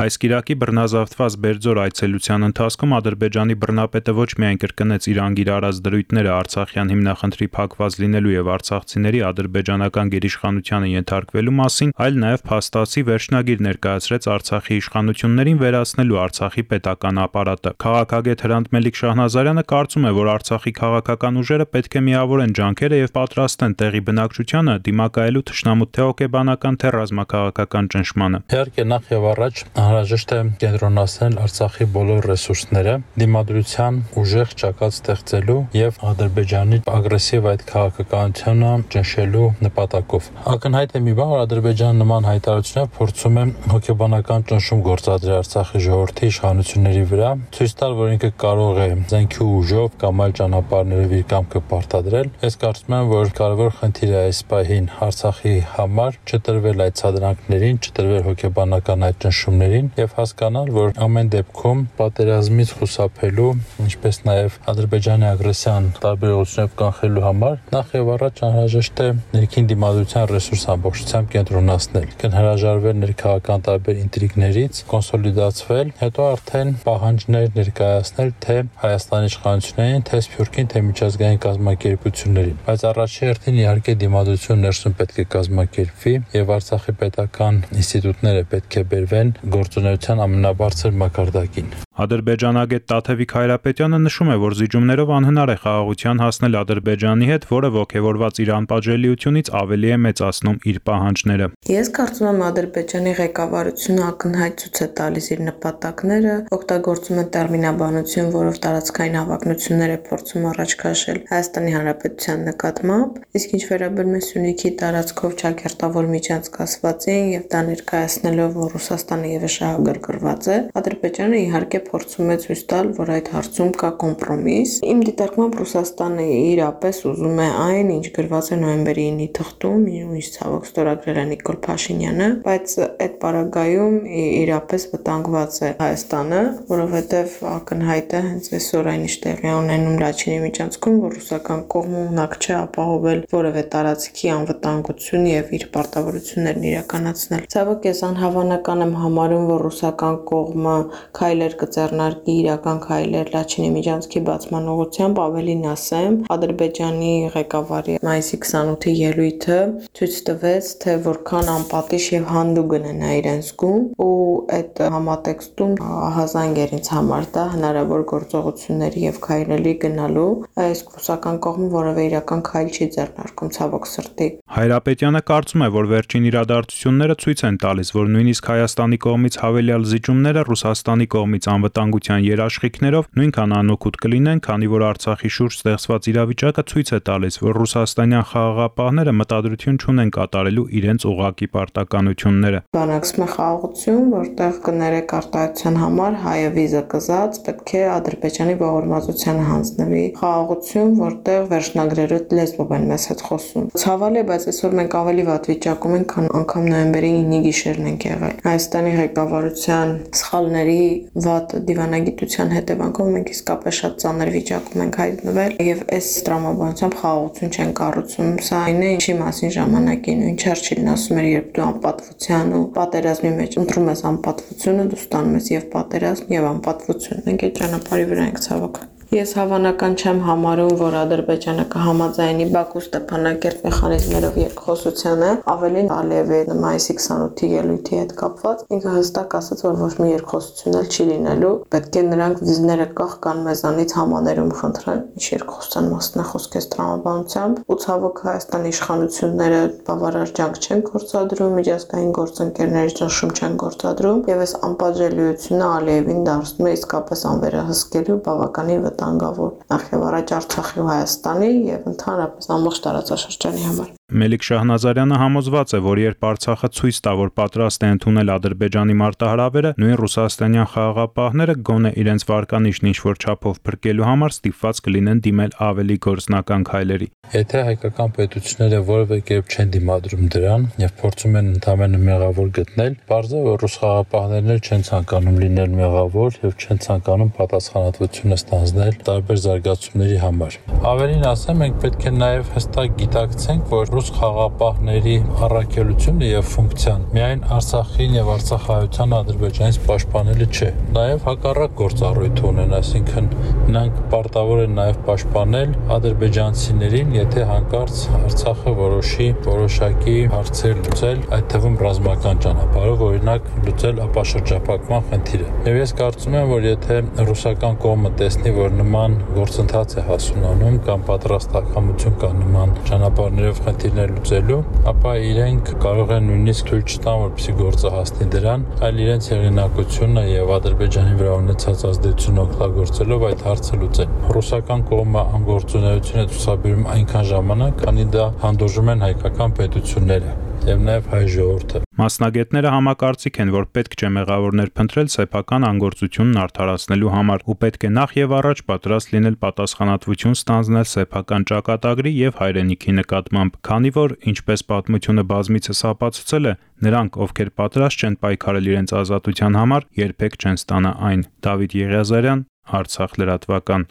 Այս Կիրակի բռնազավթված Բերձոր այցելության ընթացքում Ադրբեջանի բռնապետը ոչ միայն կրկնեց իր անգիր արած դրույթները Արցախյան հիմնախնդրի փակված լինելու եւ արցախցիների ադրբեջանական գերիշխանությանը ենթարկվելու մասին, այլ նաեւ փաստացի վերջնագիր ներկայացրեց Արցախի իշխանություններին վերացնելու Արցախի պետական ապարատը։ Քաղաքագետ Հրանտ Մելիք Շահնազարյանը կարծում է, որ Արցախի քաղաքական ուժերը պետք է միավորեն ջանքերը եւ պատրաստեն տեղի բնակչությանը դիմակայելու թշնամու թե հոգեբանական թե ռազմաքաղաքական ճնշմանը։ Իհարկե նախ եւ առաջ անհրաժեշտ է կենտրոնացնել Արցախի բոլոր ռեսուրսները դիմադրության ուժեղ ճակատ ստեղծելու եւ Ադրբեջանի ագրեսիվ այդ քաղաքականությունը ճնշելու նպատակով։ Ակնհայտ է մի բան, որ Ադրբեջանը նման հայտարարությունով փորձում է հոգեբանական ճնշում գործադրել Արցախի ժողովրդի իշխանությունների վրա, ցույց տալ, որ ինքը կարող է զենքի ուժով կամ այլ ճանապարհներով իր կամքը պարտադրել։ Ես կարծում եմ, որ կարևոր խնդիր է այս պահին Արցախի համար չտրվել այդ ցածրանքներին, չտրվել հոգեբանական այդ ճնշումներին ոլորտներին եւ հասկանալ, որ ամեն դեպքում պատերազմից խուսափելու, ինչպես նաեւ Ադրբեջանի ագրեսիան տարբեր ուղղություններով կանխելու համար նախ եւ առաջ անհրաժեշտ է ներքին դիմադրության ռեսուրս ամբողջությամբ կենտրոնացնել, կհրաժարվել ներքաղաքական տարբեր ինտրիգներից, կոնսոլիդացվել, հետո արդեն պահանջներ ներկայացնել թե Հայաստանի իշխանություններին, թե Սփյուռքին, թե միջազգային կազմակերպություններին։ Բայց առաջի հերթին իհարկե դիմադրություն ներսում պետք է կազմակերպվի եւ Արցախի պետական ինստիտուտները պետք է բերվեն գործունեության ամենաբարձր մակարդակին։ Ադրբեջանագետ Տաթևիկ Հայրապետյանը նշում է, որ զիջումներով անհնար է խաղաղության հասնել Ադրբեջանի հետ, որը ողջևորված իր անպատժելիությունից ավելի է մեծացնում իր պահանջները։ Ես կարծում եմ Ադրբեջանի ղեկավարությունը ակնհայտ ցույց է տալիս իր նպատակները, օգտագործում է տերմինաբանություն, որով տարածքային հավակնություններ է փորձում առաջ քաշել Հայաստանի Հանրապետության նկատմամբ, իսկ ինչ վերաբերում է Սյունիքի տարածքով ճակերտավոր միջանցկացվածին եւ դա ներկայացնելով, որ Ռուսաստանը եւս շահագրգռված է, Ադրբեջանը իհարկե փորձում է ցույց տալ, որ այդ հարցում կա կոմպրոմիս։ Իմ դիտարկմամբ Ռուսաստանը իրապես ուզում է այն, ինչ գրված է նոյեմբերի 9-ի թղթում, ինչ ցավոք ստորագրել է Նիկոլ Փաշինյանը, բայց այդ պարագայում իրապես վտանգված է Հայաստանը, որովհետև ակնհայտ է հենց այսօր այն ինչ տեղի ունենում Լաչինի միջանցքում, որ ռուսական կողմը ունակ չէ ապահովել որևէ տարածքի անվտանգություն եւ իր պարտավորություններն իրականացնել։ Ցավոք ես անհավանական եմ համարում, որ ռուսական կողմը քայլեր կց ձեռնարկի իրական քայլեր Լաչինի միջանցքի բացման ուղղությամբ, ավելին ասեմ, Ադրբեջանի ղեկավարի մայիսի 28-ի ելույթը ցույց տվեց, թե որքան անպատիժ եւ հանդուգն է նա իրեն զգում ու այդ համատեքստում ահազանգ էր ինձ համար դա հնարավոր գործողությունների եւ քայլերի գնալու, իսկ ռուսական կողմը որևէ իրական քայլ չի ձեռնարկում ցավոք սրտի։ Հայրապետյանը կարծում է, որ վերջին իրադարձությունները ցույց են տալիս, որ նույնիսկ Հայաստանի կողմից հավելյալ զիջումները Ռուսաստանի կողմից անվտանգության երաշխիքներով նույնքան անօգուտ կլինեն, քանի որ Արցախի շուրջ ստեղծված իրավիճակը ցույց է տալիս, որ ռուսաստանյան խաղաղապահները մտադրություն չունեն կատարելու իրենց ուղակի պարտականությունները։ Բանակցում է խաղաղություն, որտեղ կներեք արտահայտության համար հայը վիզը կզած պետք է Ադրբեջանի ողորմածությանը հանձնվի։ Խաղաղություն, որտեղ վերջնագրերը լեզվով են մեզ հետ խոսում։ Ցավալի է, բայց այսօր մենք ավելի վատ վիճակում ենք, քան անգամ նոյեմբերի 9-ի գիշերն ենք եղել։ Հայաստանի ղեկավարության սխալների վատ դիվանագիտության հետևանքով մենք իսկապես շատ ծանր վիճակում ենք հայտնվել եւ այս տրամաբանությամբ խաղաղություն չեն կառուցում։ Սա այն է, ինչի մասին ժամանակի նույն Չերչիլն ասում էր, երբ դու անպատվության ու պատերազմի մեջ ընտրում ես անպատվությունը, դու ստանում ես եւ պատերազմ եւ անպատվություն։ Մենք այդ ճանապարհի վրա ենք ցավոք։ Ես հավանական չեմ համարում, որ Ադրբեջանը կհամաձայնի Բաքու Ստեփանակերտ մեխանիզմներով երկխոսությանը, ավելին Ալիևի մայիսի 28-ի ելույթի հետ կապված, ինքը հստակ ասաց, որ ոչ մի երկխոսություն էլ չի լինելու, պետք է նրանք վիզները կախ կան մեզանից համաներում խնդրեն, ինչ երկխոսության մասն է խոսք է տրամաբանությամբ, ու ցավոք Հայաստանի իշխանությունները բավարար ջանք չեն գործադրում, միջազգային գործընկերների ճնշում չեն գործադրում, եւ այս անպատժելիությունը Ալիևին դարձնում է իսկապես անվերահսկելի ու բավականին վտանգ վտանգավոր նախ եւ առաջ Արցախի ու Հայաստանի եւ ընդհանրապես ամբողջ տարածաշրջանի համար։ Մելիք Շահնազարյանը համոզված է, որ երբ Արցախը ցույց տա, որ պատրաստ է ընդունել Ադրբեջանի մարտահրավերը, նույն ռուսաստանյան խաղաղապահները գոնե իրենց վարկանիշն ինչ-որ չափով փրկելու համար ստիպված կլինեն դիմել ավելի գործնական քայլերի։ Եթե հայկական պետությունները որևէ կերպ չեն դիմադրում դրան եւ փորձում են ընդհանրապես մեղավոր գտնել, բարձր որ ռուս խաղաղապահներն էլ չեն ցանկանում լինել մեղավոր եւ չեն ցանկանում պատասխանատվությունը ստանձնել տարբեր զարգացումների համար։ Ավելին ասեմ, մենք պետք է նաեւ հստակ գիտակցենք, որ ռուս խաղապահների առաքելությունը եւ ֆունկցիան միայն Արցախին եւ Արցախայցյան Ադրբեջանից պաշտպանելը չէ։ Նաեւ հակառակ գործառույթ ունեն, այսինքն նրանք պարտավոր են նաեւ պաշտպանել ադրբեջանցիներին, եթե հանկարծ Արցախը որոշի որոշակի հարցեր լուծել, այդ թվում ռազմական ճանապարհով, օրինակ լուծել ապաշրջապակման խնդիրը։ Եվ ես կարծում եմ, որ եթե ռուսական կողմը տեսնի, որ նման գործընթաց է հասունանում կամ պատրաստակամություն կա նման ճանապարհներով խնդիրներ լուծելու, ապա իրենք կարող են նույնիսկ թույլ չտան, որպեսզի գործը հասնի դրան, այլ իրենց հեղինակությունը եւ Ադրբեջանի վրա ունեցած ազդեցությունը օգտագործելով այդ հարցը լուծել։ Ռուսական կողմը անգործունեություն է ցուցաբերում այնքան ժամանակ, քանի դա հանդուրժում են հայկական պետությունները եւ նաեւ հայ ժողովուրդը։ Մասնագետները համակարծիք են, որ պետք չէ մեղավորներ փնտրել սեփական անգործությունն արդարացնելու համար ու պետք է նախ եւ առաջ պատրաստ լինել պատասխանատվություն ստանձնել սեփական ճակատագրի եւ հայրենիքի նկատմամբ, քանի որ, ինչպես պատմությունը բազմիցս ապացուցել է, նրանք, ովքեր պատրաստ չեն պայքարել իրենց ազատության համար, երբեք չեն ստանա այն։ Դավիթ Եղիազարյան, Արցախ լրատվական։